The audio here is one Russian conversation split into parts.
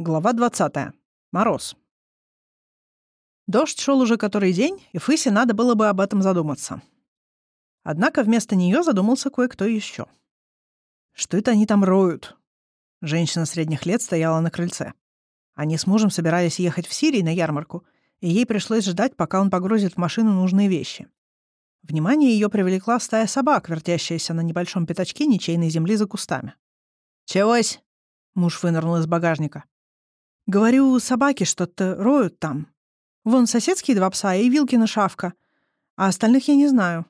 Глава 20. Мороз. Дождь шел уже который день, и Фысе надо было бы об этом задуматься. Однако вместо нее задумался кое-кто еще. Что это они там роют? Женщина средних лет стояла на крыльце. Они с мужем собирались ехать в Сирию на ярмарку, и ей пришлось ждать, пока он погрузит в машину нужные вещи. Внимание ее привлекла стая собак, вертящаяся на небольшом пятачке ничейной земли за кустами. «Чегось?» — муж вынырнул из багажника. Говорю, собаки что-то роют там. Вон соседские два пса и Вилкина шавка. А остальных я не знаю.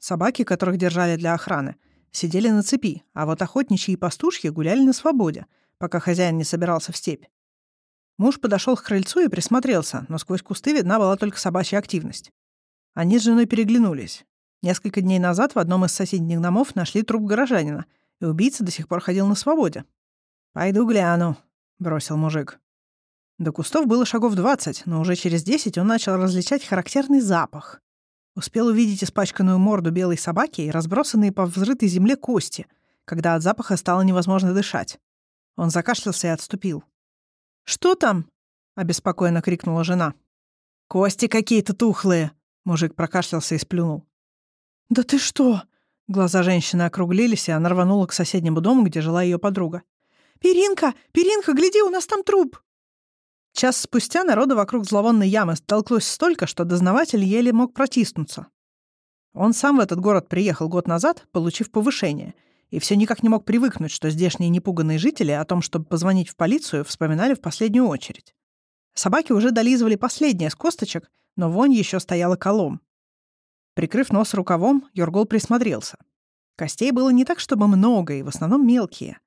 Собаки, которых держали для охраны, сидели на цепи, а вот охотничьи и пастушьи гуляли на свободе, пока хозяин не собирался в степь. Муж подошел к крыльцу и присмотрелся, но сквозь кусты видна была только собачья активность. Они с женой переглянулись. Несколько дней назад в одном из соседних домов нашли труп горожанина, и убийца до сих пор ходил на свободе. «Пойду гляну», — бросил мужик. До кустов было шагов двадцать, но уже через десять он начал различать характерный запах. Успел увидеть испачканную морду белой собаки и разбросанные по взрытой земле кости, когда от запаха стало невозможно дышать. Он закашлялся и отступил. «Что там?» — обеспокоенно крикнула жена. «Кости какие-то тухлые!» — мужик прокашлялся и сплюнул. «Да ты что?» Глаза женщины округлились, и она рванула к соседнему дому, где жила ее подруга. «Перинка! Перинка, гляди, у нас там труп!» Час спустя народу вокруг зловонной ямы столклось столько, что дознаватель еле мог протиснуться. Он сам в этот город приехал год назад, получив повышение, и все никак не мог привыкнуть, что здешние непуганные жители о том, чтобы позвонить в полицию, вспоминали в последнюю очередь. Собаки уже долизывали последнее с косточек, но вонь еще стояла колом. Прикрыв нос рукавом, Йоргол присмотрелся. Костей было не так, чтобы много, и в основном мелкие.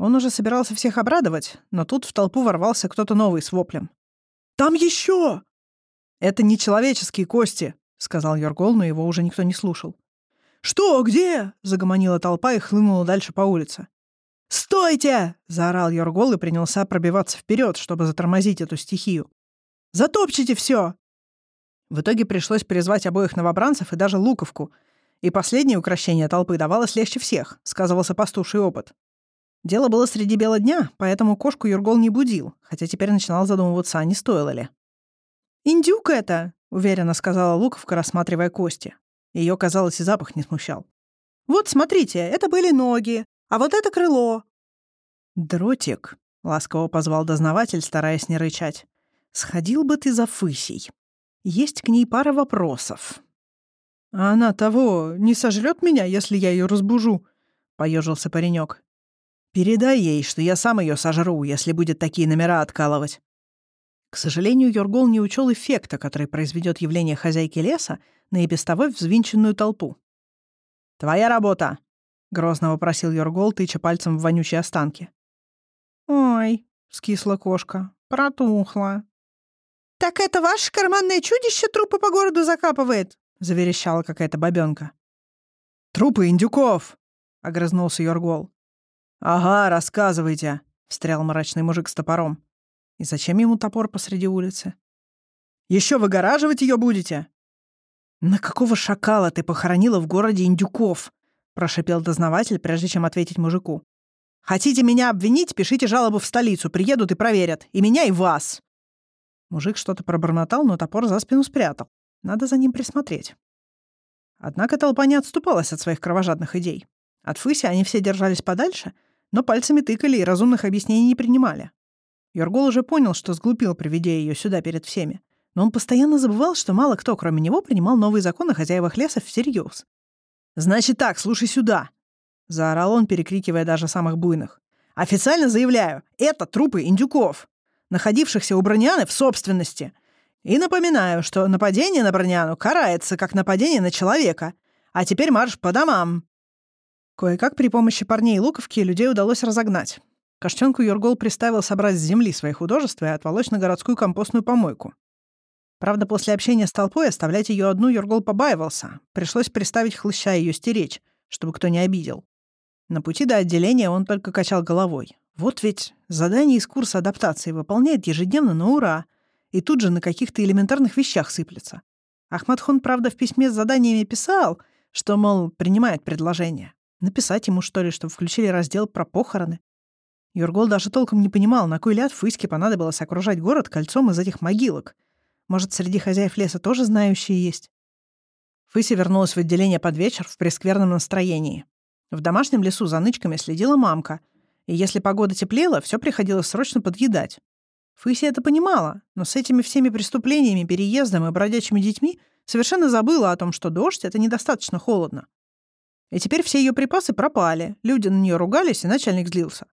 Он уже собирался всех обрадовать, но тут в толпу ворвался кто-то новый с воплем. «Там еще!» «Это не человеческие кости», — сказал Йоргол, но его уже никто не слушал. «Что? Где?» — загомонила толпа и хлынула дальше по улице. «Стойте!» — заорал Йоргол и принялся пробиваться вперед, чтобы затормозить эту стихию. «Затопчите все!» В итоге пришлось призвать обоих новобранцев и даже луковку, и последнее украшение толпы давалось легче всех, сказывался пастуший опыт. Дело было среди бела дня, поэтому кошку Юргол не будил, хотя теперь начинал задумываться, а не стоило ли. «Индюк это!» — уверенно сказала Луковка, рассматривая кости. Ее, казалось, и запах не смущал. «Вот, смотрите, это были ноги, а вот это крыло». «Дротик», — ласково позвал дознаватель, стараясь не рычать. «Сходил бы ты за Фысей. Есть к ней пара вопросов». «А она того не сожрет меня, если я ее разбужу?» — поежился паренек. Передай ей, что я сам ее сожру, если будет такие номера откалывать». К сожалению, Йоргол не учел эффекта, который произведет явление хозяйки леса на и без того взвинченную толпу. «Твоя работа!» — грозно вопросил Йоргол, тыча пальцем в вонючие останки. «Ой», — скисла кошка, — «протухла». «Так это ваше карманное чудище трупы по городу закапывает?» — заверещала какая-то бабёнка. «Трупы индюков!» — огрызнулся Йоргол. «Ага, рассказывайте», — встрял мрачный мужик с топором. «И зачем ему топор посреди улицы?» Еще выгораживать ее будете?» «На какого шакала ты похоронила в городе индюков?» — прошипел дознаватель, прежде чем ответить мужику. «Хотите меня обвинить? Пишите жалобу в столицу, приедут и проверят. И меня, и вас!» Мужик что-то пробормотал, но топор за спину спрятал. Надо за ним присмотреть. Однако толпа не отступалась от своих кровожадных идей. От Фыси они все держались подальше — но пальцами тыкали и разумных объяснений не принимали. Йоргол уже понял, что сглупил, приведя ее сюда перед всеми. Но он постоянно забывал, что мало кто, кроме него, принимал новые законы хозяевах леса всерьез. «Значит так, слушай сюда!» — заорал он, перекрикивая даже самых буйных. «Официально заявляю, это трупы индюков, находившихся у Броняны в собственности. И напоминаю, что нападение на Броняну карается как нападение на человека. А теперь марш по домам!» Кое-как при помощи парней и луковки людей удалось разогнать. Каштенку Юргол приставил собрать с земли свои художества и отволочь на городскую компостную помойку. Правда, после общения с толпой оставлять ее одну Юргол побаивался. Пришлось приставить хлыща ее стеречь, чтобы кто не обидел. На пути до отделения он только качал головой. Вот ведь задание из курса адаптации выполняет ежедневно на ура, и тут же на каких-то элементарных вещах сыплется. Ахмадхон, правда, в письме с заданиями писал, что, мол, принимает предложение. Написать ему, что ли, чтобы включили раздел про похороны? Юргол даже толком не понимал, на кой ляд Фыське понадобилось окружать город кольцом из этих могилок. Может, среди хозяев леса тоже знающие есть? Фыся вернулась в отделение под вечер в прескверном настроении. В домашнем лесу за нычками следила мамка, и если погода теплела, все приходилось срочно подъедать. Фыся это понимала, но с этими всеми преступлениями, переездом и бродячими детьми совершенно забыла о том, что дождь — это недостаточно холодно. И теперь все ее припасы пропали, люди на нее ругались, и начальник злился.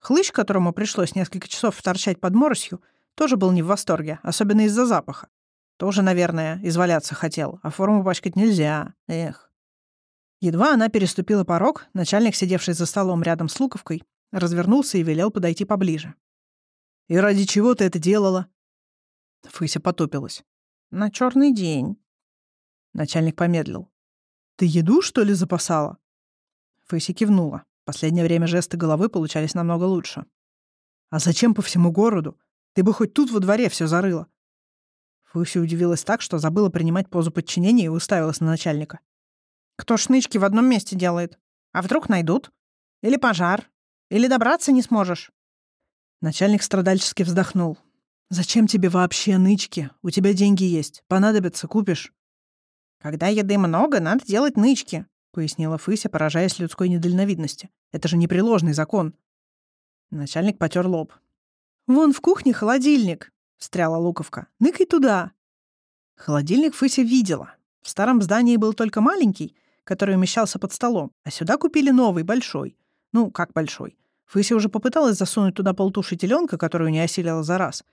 Хлыщ, которому пришлось несколько часов торчать под моросью, тоже был не в восторге, особенно из-за запаха. Тоже, наверное, изваляться хотел, а форму пачкать нельзя. Эх. Едва она переступила порог, начальник, сидевший за столом рядом с Луковкой, развернулся и велел подойти поближе. «И ради чего ты это делала?» Фыся потупилась. «На черный день». Начальник помедлил. «Ты еду, что ли, запасала?» Фыся кивнула. Последнее время жесты головы получались намного лучше. «А зачем по всему городу? Ты бы хоть тут во дворе все зарыла». Фуси удивилась так, что забыла принимать позу подчинения и уставилась на начальника. «Кто шнычки в одном месте делает? А вдруг найдут? Или пожар? Или добраться не сможешь?» Начальник страдальчески вздохнул. «Зачем тебе вообще нычки? У тебя деньги есть. Понадобится, купишь». «Когда еды много, надо делать нычки», пояснила Фыся, поражаясь людской недальновидности. «Это же непреложный закон». Начальник потер лоб. «Вон в кухне холодильник», — встряла Луковка. «Ныкай туда». Холодильник Фыся видела. В старом здании был только маленький, который умещался под столом, а сюда купили новый, большой. Ну, как большой. Фыся уже попыталась засунуть туда полтуши теленка, которую не осилила за раз.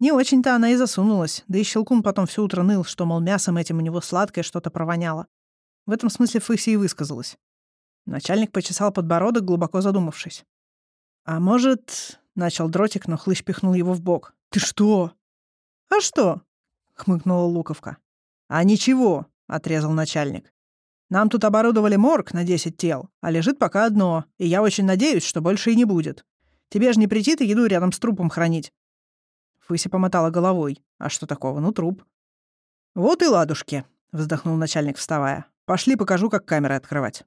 Не очень-то она и засунулась, да и Щелкун потом все утро ныл, что, мол, мясом этим у него сладкое что-то провоняло. В этом смысле Фыси и высказалась. Начальник почесал подбородок, глубоко задумавшись. «А может...» — начал дротик, но хлыщ пихнул его в бок. «Ты что?» «А что?» — хмыкнула Луковка. «А ничего», — отрезал начальник. «Нам тут оборудовали морг на 10 тел, а лежит пока одно, и я очень надеюсь, что больше и не будет. Тебе же не претит еду рядом с трупом хранить?» Фыся помотала головой. «А что такого? Ну, труп». «Вот и ладушки», — вздохнул начальник, вставая. Пошли, покажу, как камеры открывать.